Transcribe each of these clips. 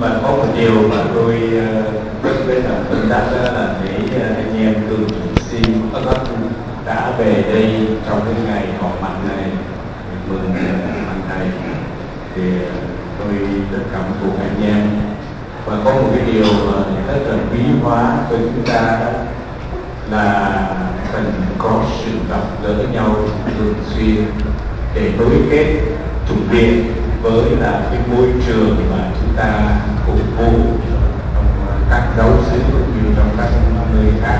mà có một điều mà tôi ờ, rất là tâm đắc đó là thấy ờ, anh em cường xin các đã về đây trong cái ngày họp mặt này mừng mặt thầy thì ờ, tôi rất cảm phục anh em. Và có một cái điều mà rất là quý hóa với chúng ta đó là cần có sự gặp gỡ nhau thường xuyên để nối kết chủ viện với là cái môi trường mà chúng ta phục vụ trong ờ, các giáo sứ cũng như trong các nơi khác.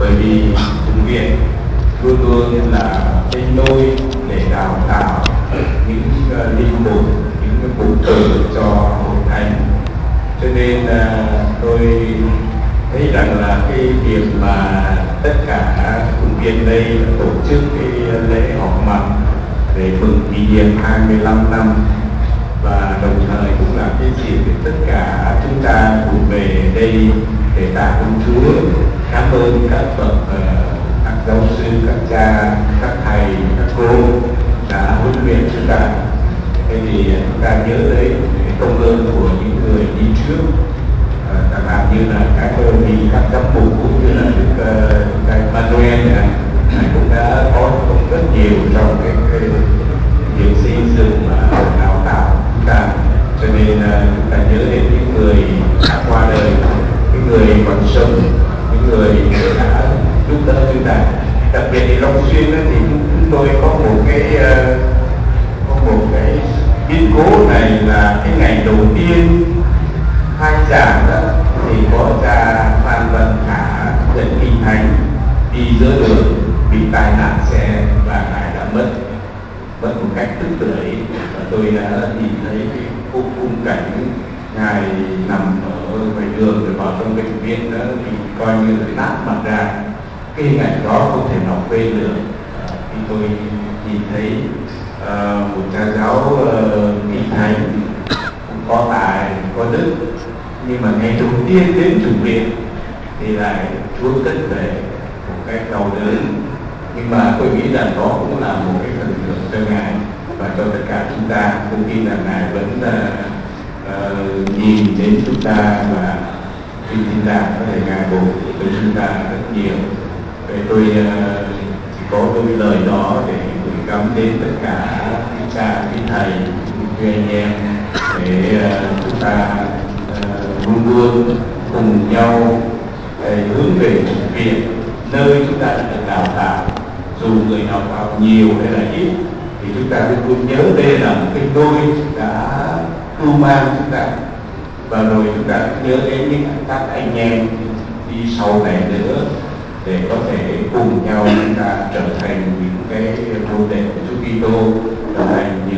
Bởi vì chúng viện luôn luôn là cái nôi để đào tạo những uh, linh mục những cái mục tử cho hội thánh cho nên uh, tôi thấy rằng là cái việc mà tất cả cùng viên đây tổ chức cái lễ họp mặt để mừng kỷ niệm 25 năm và đồng thời cũng là cái dịp để tất cả chúng ta cùng về đây để tạ ơn Chúa. Cảm ơn các bậc ờ, các giáo sư các cha các thầy các cô đã huấn luyện chúng ta. Thế thì chúng ta nhớ đấy công ơn của những người đi trước ờ, chẳng hạn như là các vị các giám mục cũng như là đức ờ, uh, Emmanuel ngài cũng đã có công rất nhiều trong cái, việc xây dựng và đào tạo chúng ta. Cho nên à, chúng ta nhớ đến những người đã qua đời những người còn sống những người đã giúp đỡ chúng ta. Đặc biệt thì long xuyên thì chúng tôi có một cái à, có một cái biến cố này là cái ngày đầu tiên khai giảng đó thì có cha phan văn khả dẫn kinh thánh đi giữa đường bị tai nạn xe và ngài đã mất mất một cách tức tưởi và tôi đã nhìn thấy cái khung khung cảnh ngài nằm ở ngoài đường rồi vào trong bệnh viện đó thì coi như là nát mặt ra. Cái hình ảnh đó không thể nào quên được. Khi tôi nhìn thấy uh, một cha giáo uh, thánh cũng có tài có đức nhưng mà ngày đầu tiên đến chủ viện thì lại chúa cất về một cách đau đớn nhưng mà tôi nghĩ rằng đó cũng là một cái phần thưởng cho ngài và cho tất cả chúng ta tôi tin rằng ngài vẫn uh, uh, nhìn đến chúng ta và khi chúng ta có thể ngài bổ cho chúng ta rất nhiều. Vậy tôi uh, chỉ có đôi lời đó để gửi gắm đến tất cả chúng ta quý thầy quý anh em để uh, chúng ta uh, luôn luôn cùng nhau để hướng về một việc nơi chúng ta được đào tạo dù người nào vào nhiều hay là ít, thì chúng ta luôn luôn nhớ đây là một cái đôi đã cưu mang chúng ta. Và rồi chúng ta nhớ đến những các anh em đi sau này nữa để có thể cùng nhau chúng ta trở thành những cái môn đệ của Chúa Kitô, trở thành những